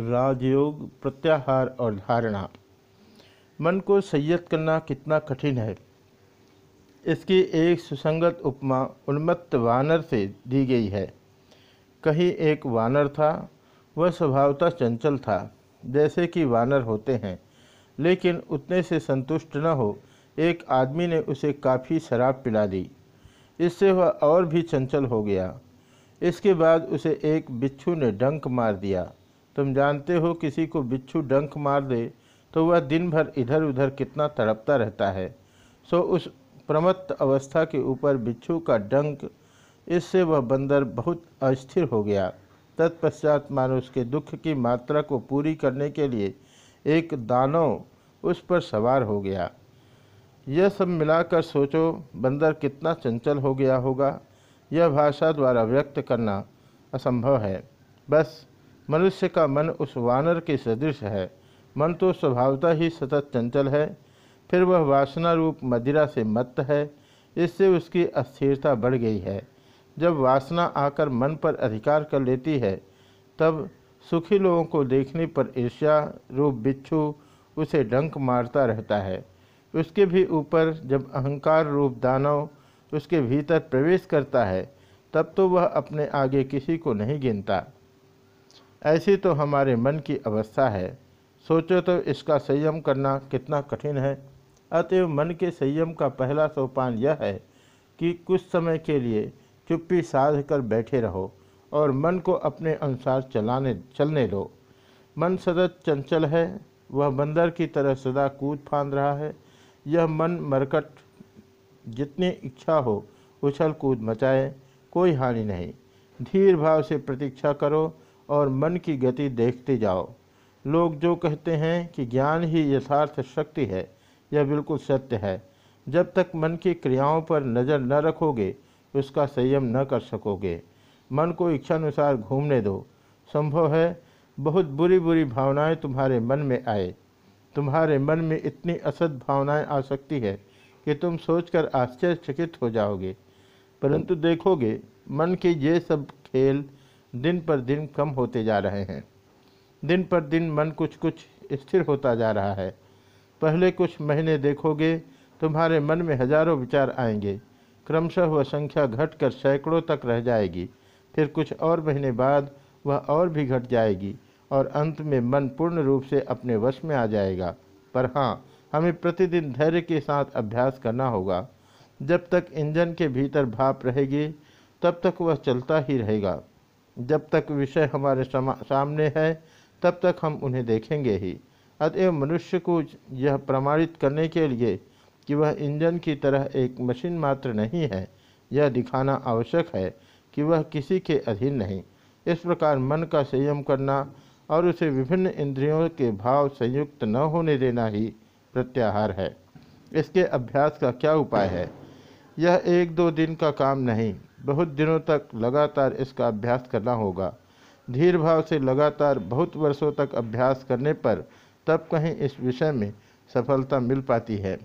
राजयोग, प्रत्याहार और धारणा। मन को संयत करना कितना कठिन है। इसकी एक सुसंगत उपमा उन्मत्त वानर से दी गई है। कहीं एक वानर था, वह स्वभावतः चंचल था, जैसे कि वानर होते हैं। लेकिन उतने से संतुष्ट न हो, एक आदमी ने उसे काफ़ी शराब पिला दी। इससे वह और भी चंचल हो गया। इसके बाद उसे एक बिच्छू ने डंक मार दिया। तुम जानते हो किसी को बिच्छू डंक मार दे तो वह दिन भर इधर उधर कितना तड़पता रहता है। सो उस प्रमत्त अवस्था के ऊपर बिच्छू का डंक, इससे वह बंदर बहुत अस्थिर हो गया। तत्पश्चात मानो उसके दुख की मात्रा को पूरी करने के लिए एक दानव उस पर सवार हो गया। यह सब मिलाकर सोचो, बंदर कितना चंचल हो गया होगा। यह भाषा द्वारा व्यक्त करना असंभव है। बस मनुष्य का मन उस वानर के सदृश है। मन तो स्वभावता ही सतत चंचल है, फिर वह वासना रूप मदिरा से मत्त है, इससे उसकी अस्थिरता बढ़ गई है। जब वासना आकर मन पर अधिकार कर लेती है, तब सुखी लोगों को देखने पर ईर्ष्या रूप बिच्छू उसे डंक मारता रहता है। उसके भी ऊपर जब अहंकार रूप दानव उसके भीतर प्रवेश करता है, तब तो वह अपने आगे किसी को नहीं गिनता। ऐसी तो हमारे मन की अवस्था है। सोचो तो इसका संयम करना कितना कठिन है। अतएव मन के संयम का पहला सोपान यह है कि कुछ समय के लिए चुप्पी साध कर बैठे रहो और मन को अपने अनुसार चलाने, चलने दो। मन सदा चंचल है, वह बंदर की तरह सदा कूद फांद रहा है। यह मन मरकट, जितनी इच्छा हो, उछल कूद मचाए, कोई हानि नहीं। धीर भाव से प्रतीक्षा करो और मन की गति देखते जाओ। लोग जो कहते हैं कि ज्ञान ही यथार्थ शक्ति है, यह बिल्कुल सत्य है। जब तक मन की क्रियाओं पर नज़र न रखोगे, उसका संयम न कर सकोगे। मन को इच्छानुसार घूमने दो। संभव है बहुत बुरी बुरी भावनाएँ तुम्हारे मन में आए। तुम्हारे मन में इतनी असद भावनाएँ आ सकती है कि तुम सोचकर आश्चर्यचकित हो जाओगे। परंतु देखोगे, मन के ये सब खेल दिन पर दिन कम होते जा रहे हैं। दिन पर दिन मन कुछ कुछ स्थिर होता जा रहा है। पहले कुछ महीने देखोगे, तुम्हारे मन में हज़ारों विचार आएँगे। क्रमशः वह संख्या घटकर सैकड़ों तक रह जाएगी। फिर कुछ और महीने बाद वह और भी घट जाएगी और अंत में मन पूर्ण रूप से अपने वश में आ जाएगा। पर हाँ हमें प्रतिदिन धैर्य के साथ अभ्यास करना होगा। जब तक इंजन के भीतर भाप रहेगी, तब तक वह चलता ही रहेगा। जब तक विषय हमारे सामने है, तब तक हम उन्हें देखेंगे ही। अतएव मनुष्य को यह प्रमाणित करने के लिए कि वह इंजन की तरह एक मशीन मात्र नहीं है, यह दिखाना आवश्यक है कि वह किसी के अधीन नहीं। इस प्रकार मन का संयम करना और उसे विभिन्न इंद्रियों के भाव संयुक्त न होने देना ही प्रत्याहार है। इसके अभ्यास का क्या उपाय है? यह एक दो दिन का काम नहीं बहुत दिनों तक लगातार इसका अभ्यास करना होगा। धीर भाव से लगातार बहुत वर्षों तक अभ्यास करने पर तब कहीं इस विषय में सफलता मिल पाती है।